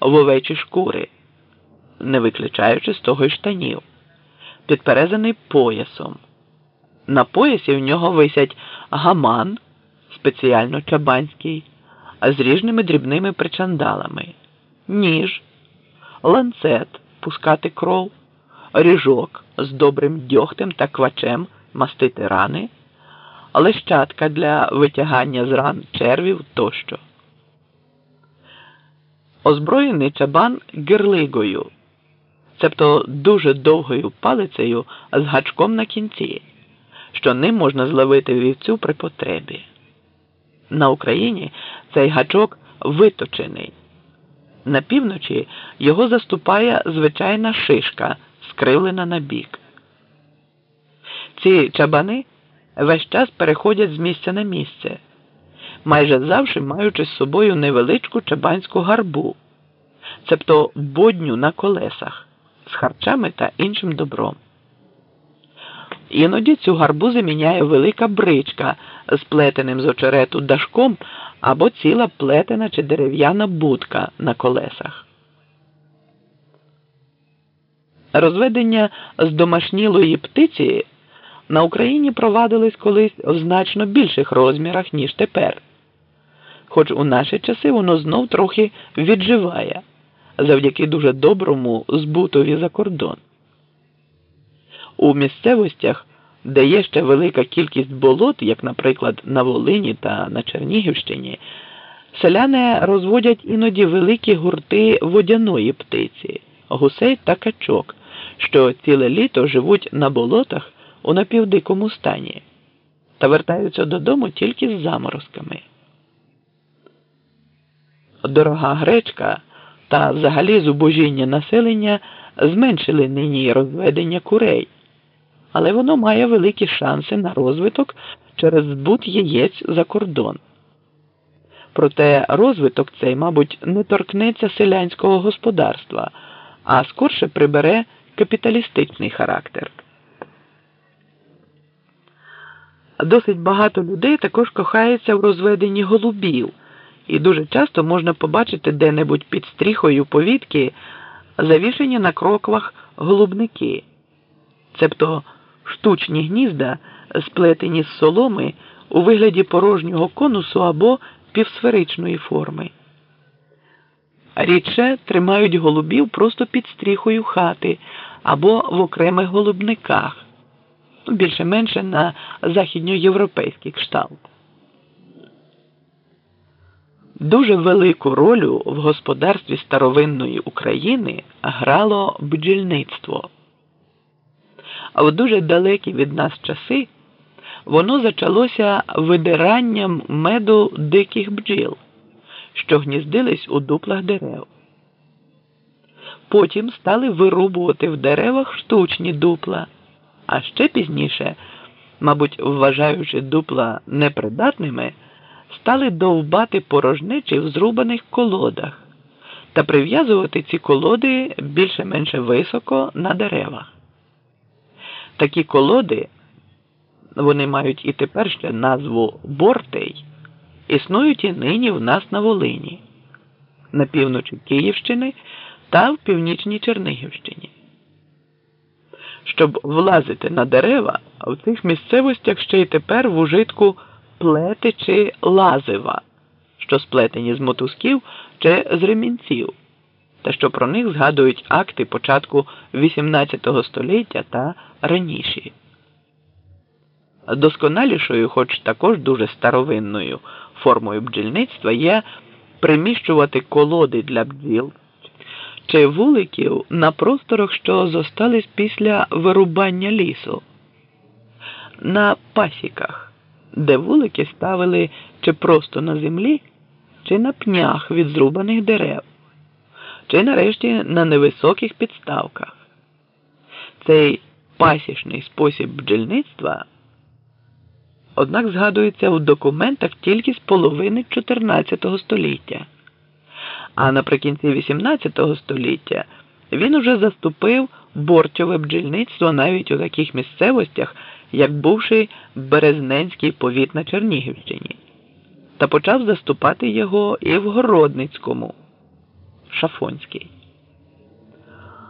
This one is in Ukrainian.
в овечі шкури, не виключаючи з того й штанів, підперезаний поясом. На поясі в нього висять гаман, спеціально чабанський, з ріжними дрібними причандалами, ніж, ланцет пускати кров, ріжок з добрим дьогтем та квачем мастити рани, лещатка для витягання з ран червів тощо. Озброєний чабан гирлигою, цебто дуже довгою палицею з гачком на кінці, що ним можна зловити вівцю при потребі. На Україні цей гачок виточений. На півночі його заступає звичайна шишка, скривлена на бік. Ці чабани весь час переходять з місця на місце, майже завжди маючи з собою невеличку чабанську гарбу, цебто бодню на колесах з харчами та іншим добром. Іноді цю гарбу заміняє велика бричка з плетеним з очерету дашком або ціла плетена чи дерев'яна будка на колесах. Розведення з домашнілої птиці на Україні провадились колись в значно більших розмірах, ніж тепер, хоч у наші часи воно знов трохи відживає завдяки дуже доброму збутові за кордон. У місцевостях, де є ще велика кількість болот, як, наприклад, на Волині та на Чернігівщині, селяни розводять іноді великі гурти водяної птиці, гусей та качок, що ціле літо живуть на болотах у напівдикому стані та вертаються додому тільки з заморозками. Дорога гречка та взагалі зубожіння населення зменшили нині розведення курей але воно має великі шанси на розвиток через збут яєць за кордон. Проте розвиток цей, мабуть, не торкнеться селянського господарства, а скорше прибере капіталістичний характер. Досить багато людей також кохається в розведенні голубів, і дуже часто можна побачити де-небудь під стріхою повітки завішені на кроквах голубники, цебто штучні гнізда, сплетені з соломи у вигляді порожнього конусу або півсферичної форми. Рідше тримають голубів просто під стріхою хати або в окремих голубниках, ну, більше-менше на західньоєвропейський кшталт. Дуже велику роль в господарстві старовинної України грало бджільництво а в дуже далекі від нас часи воно зачалося видиранням меду диких бджіл, що гніздились у дуплах дерев. Потім стали вирубувати в деревах штучні дупла, а ще пізніше, мабуть, вважаючи дупла непридатними, стали довбати порожничі в зрубаних колодах та прив'язувати ці колоди більше-менше високо на деревах. Такі колоди, вони мають і тепер ще назву Бортей, існують і нині в нас на Волині, на півночі Київщини та в північній Чернигівщині. Щоб влазити на дерева, в цих місцевостях ще й тепер в ужитку плети чи лазива, що сплетені з мотузків чи з ремінців та що про них згадують акти початку XVIII століття та раніші. Досконалішою, хоч також дуже старовинною формою бджільництва є приміщувати колоди для бджіл чи вуликів на просторах, що зостались після вирубання лісу, на пасіках, де вулики ставили чи просто на землі, чи на пнях від зрубаних дерев чи нарешті на невисоких підставках. Цей пасічний спосіб бджільництва, однак згадується в документах тільки з половини 14 століття, наприкінці 18 століття він уже заступив бортьове бджільництво навіть у таких місцевостях, як бувший Березненський повіт на Чернігівщині, та почав заступати його і в Городницькому Шафонський.